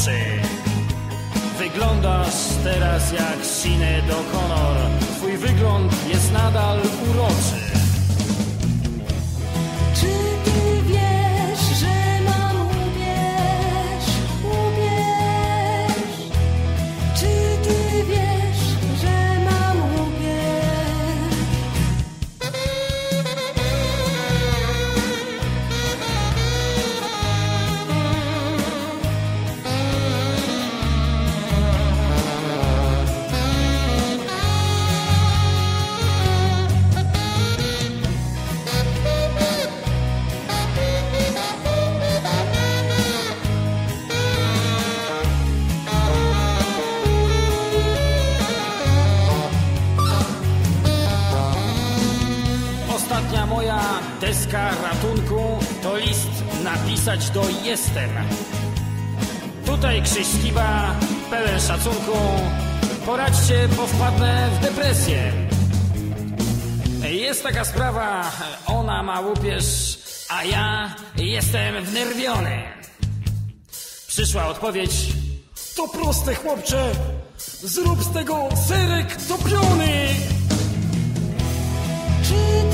oczy. Wyglądasz teraz jak Sinead O'Connor, twój wygląd jest nadal uroczy. Wielka ratunku to list napisać do jestem. Tutaj Krzyś pełen szacunku, poradźcie, bo wpadnę w depresję. Jest taka sprawa, ona ma łupież, a ja jestem wnerwiony. Przyszła odpowiedź, to proste chłopcze, zrób z tego serek topiony. Czy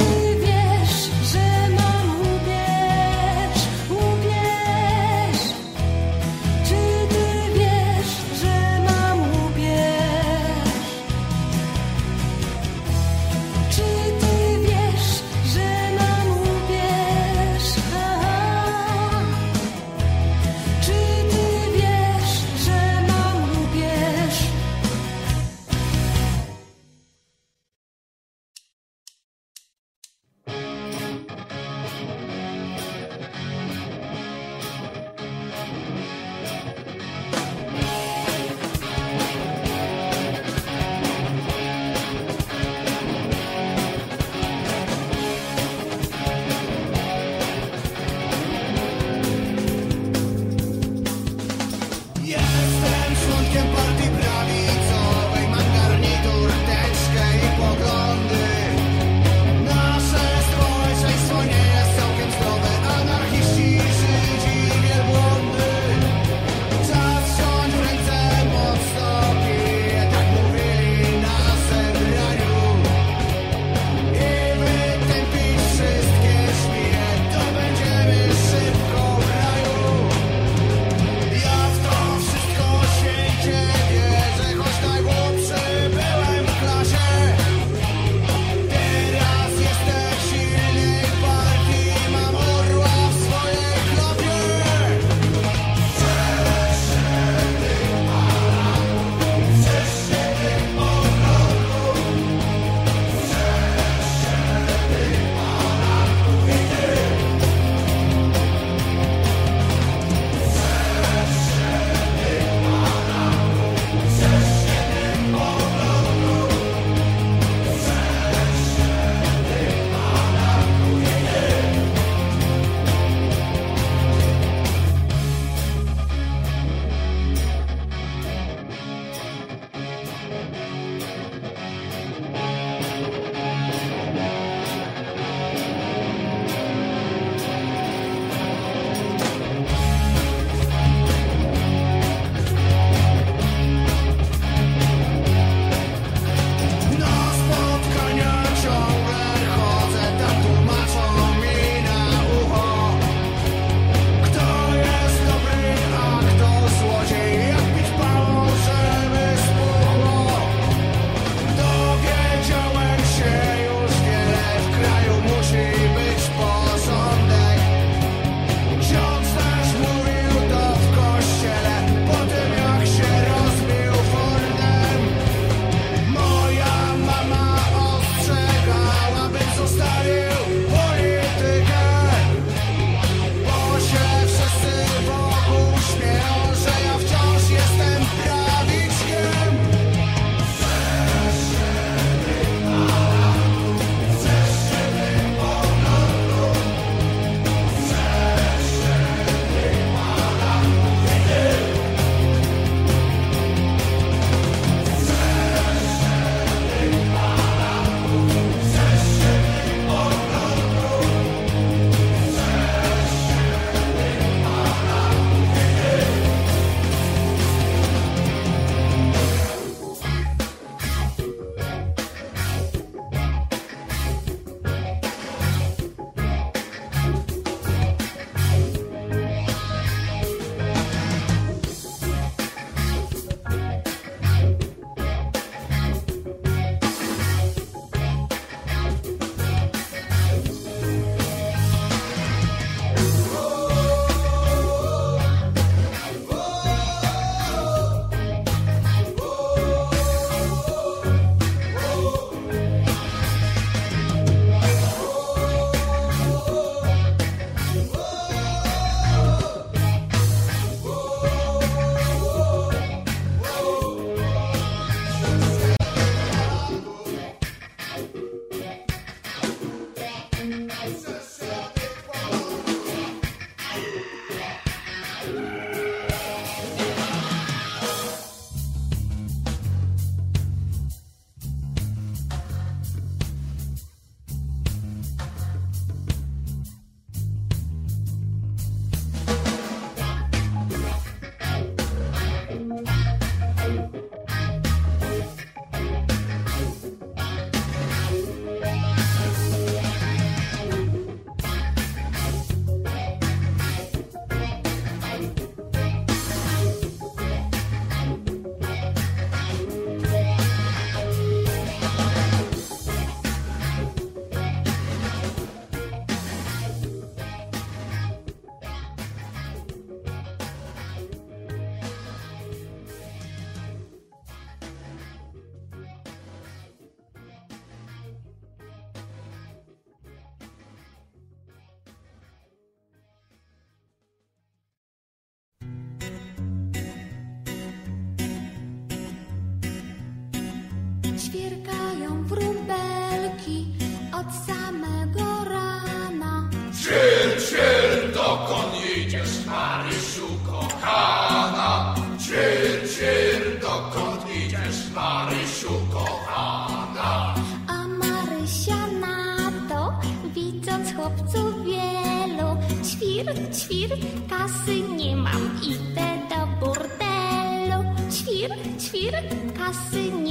Ćwierkają wróbelki od samego rana. Ćwierć, ćwierć, dokąd idziesz, Marysiu kochana? Ćwierć, ćwierć, dokąd idziesz, Marysiu kochana? A Marysia na to, widząc chłopców wielu, ćwirk, ćwirk, kasy nie mam, idę do burdelu. Ćwirk, ćwirk, kasy nie mam.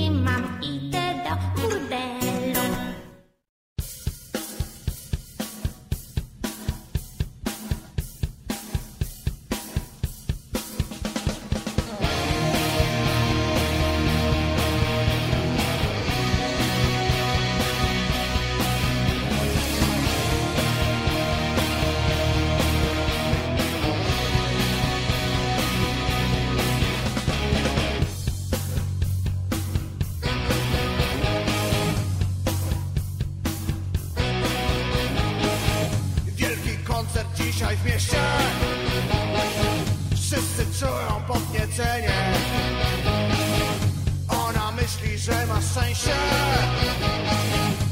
Ona myśli, że ma szczęście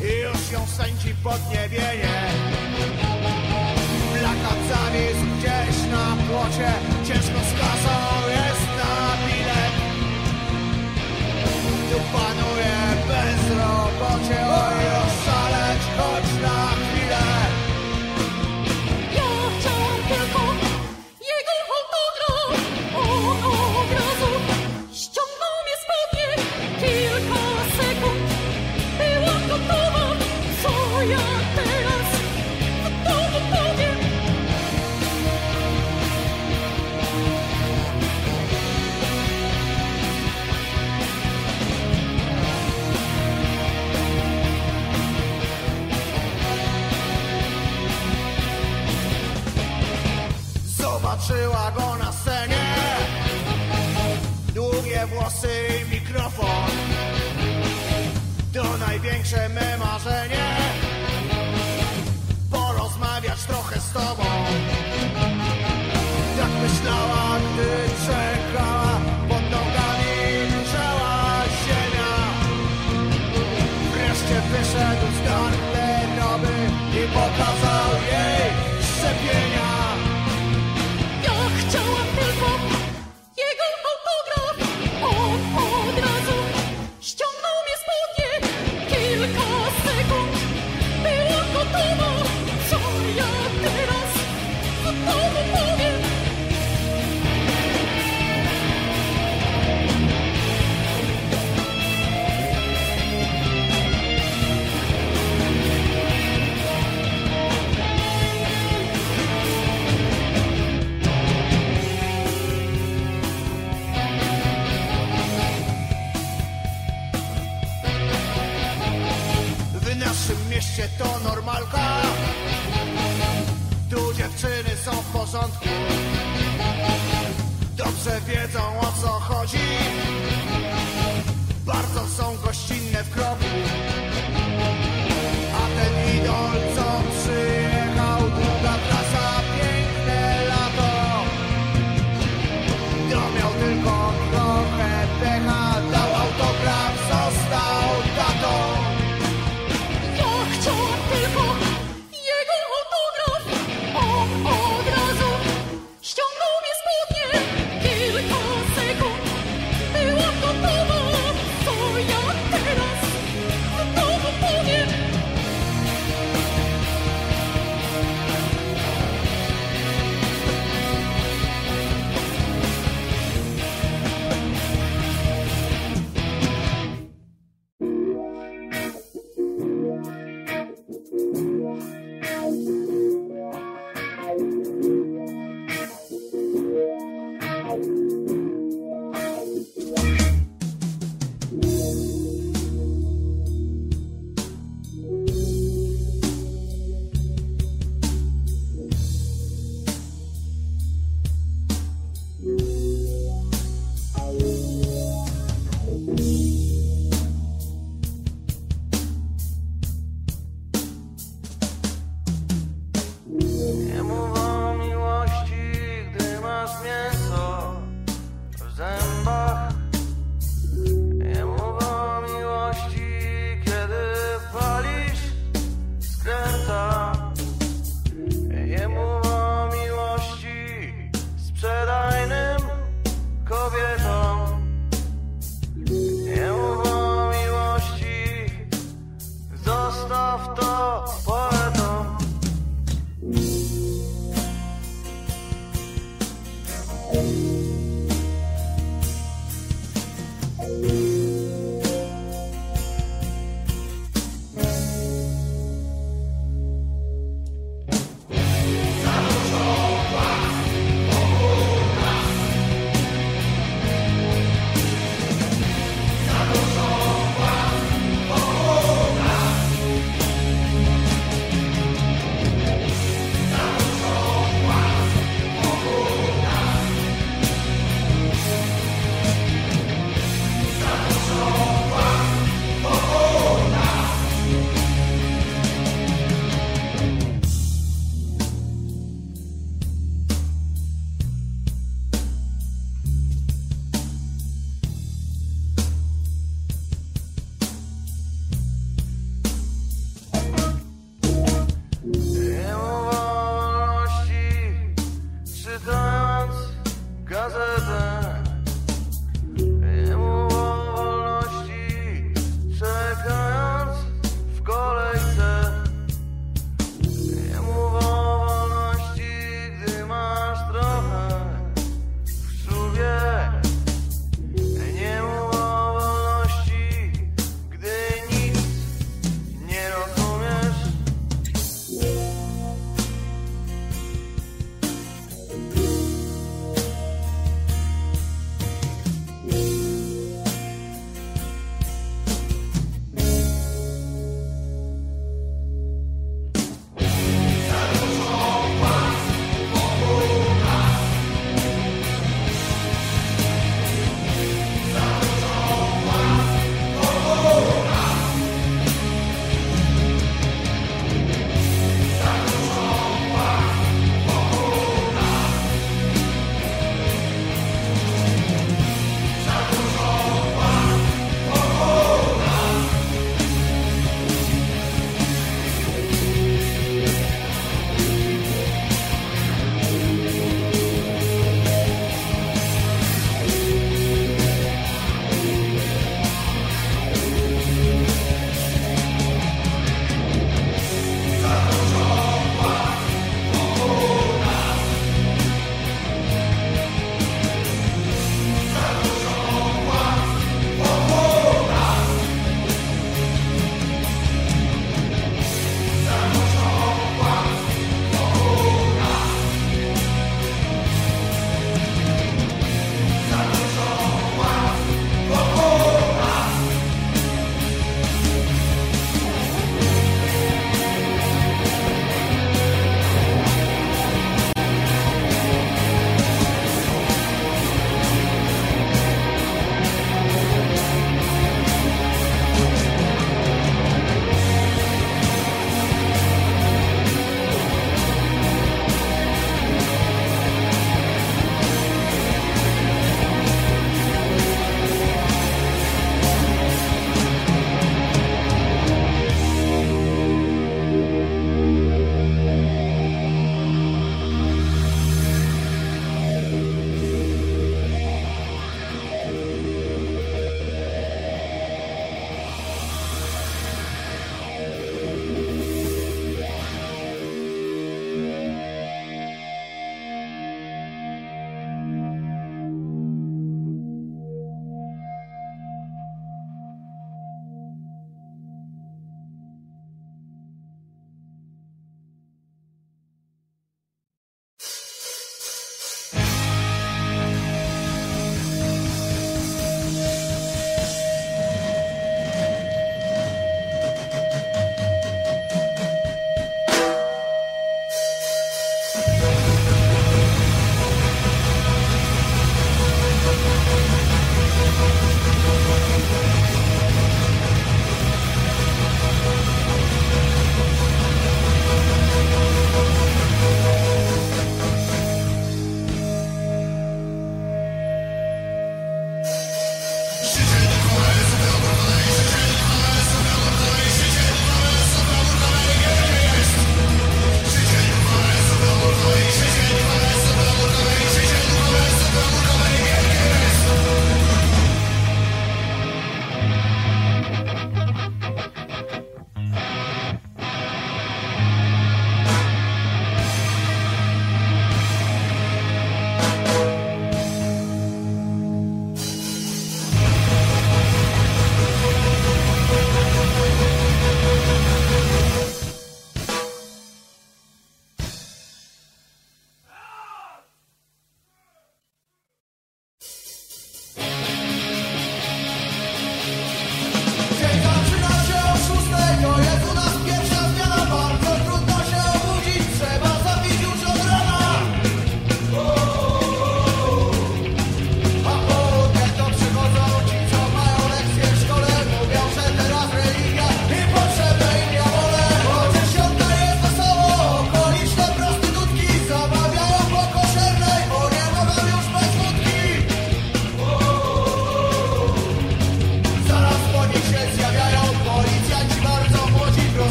I już ją sędzi podniebienie Plakat zawisł gdzieś na płocie Ciężko skazał jej. Pisze me marzenie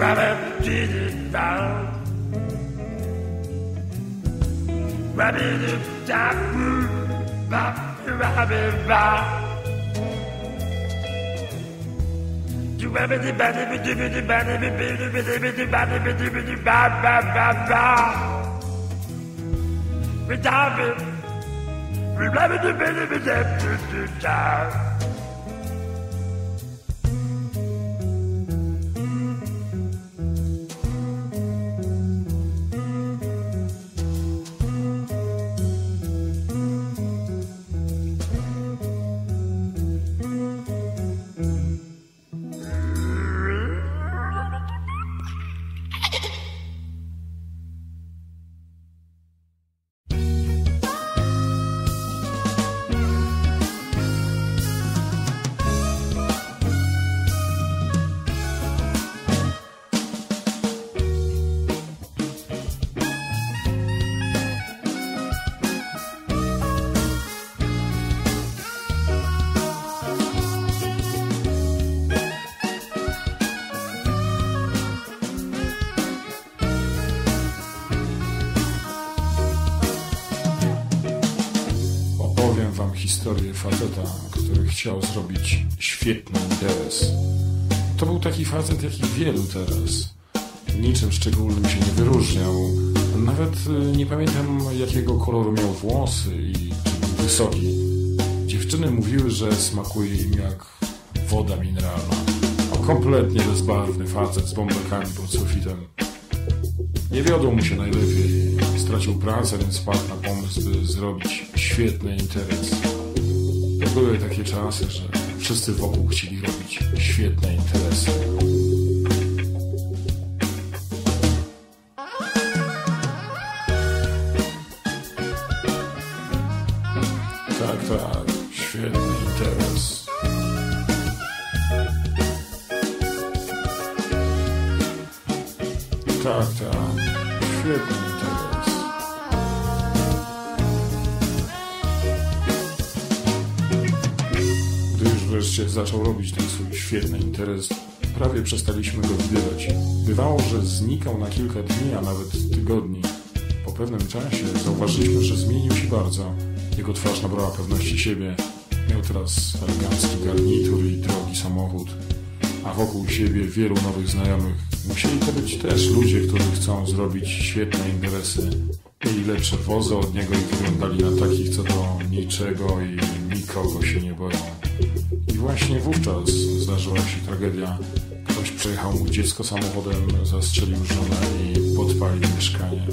Rabbit did it down. Rabbit if that bop, rabbit bop. Do rabbit batty, do bitty batty, bitty bitty bitty batty, bitty bitty bat, bat, bat, bat. Rabbit, rabbit, bitty bitty, bitty, bitty, bitty, facet, jak i wielu teraz. Niczym szczególnym się nie wyróżniał. Nawet y, nie pamiętam, jakiego koloru miał włosy i czy był wysoki. Dziewczyny mówiły, że smakuje im jak woda mineralna. A kompletnie bezbarwny facet z bąbelkami pod sufitem. Nie wiodło mu się najlepiej. Stracił pracę, więc wpadł na pomysł, by zrobić świetny interes. Były takie czasy, że wszyscy wokół chcieli robić świetne interesy. Świetny interes, prawie przestaliśmy go widywać. Bywało, że znikał na kilka dni, a nawet tygodni. Po pewnym czasie zauważyliśmy, że zmienił się bardzo. Jego twarz nabrała pewności siebie. Miał teraz elegancki garnitur i drogi samochód, a wokół siebie wielu nowych znajomych. Musieli to być też ludzie, którzy chcą zrobić świetne interesy. Mieli lepsze wozy od niego i wyglądali na takich, co do niczego i nikogo się nie boją. Właśnie wówczas zdarzyła się tragedia. Ktoś przejechał mu dziecko samochodem, zastrzelił żonę i podpalił mieszkanie.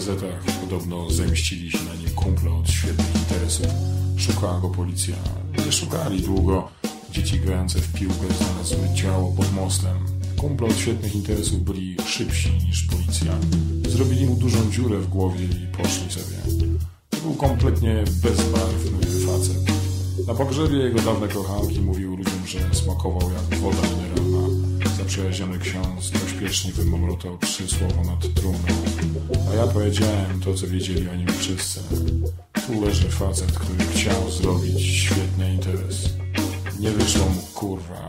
Gazetach, podobno zemścili się na nim kumple od świetnych interesów. Szukała go policja. Nie szukali długo. Dzieci grające w piłkę znalazły ciało pod mostem. Kumple od świetnych interesów byli szybsi niż policja. Zrobili mu dużą dziurę w głowie i poszli sobie. To był kompletnie bezbarwny facet. Na pogrzebie jego dawne kochanki mówił ludziom, że smakował jak woda. Zaprzyjaźniony ksiądz pośpiesznie wymomrotał trzy słowa nad trumną. A ja powiedziałem to, co wiedzieli o nim wszyscy. Tu leży facet, który chciał zrobić świetny interes. Nie wyszło mu kurwa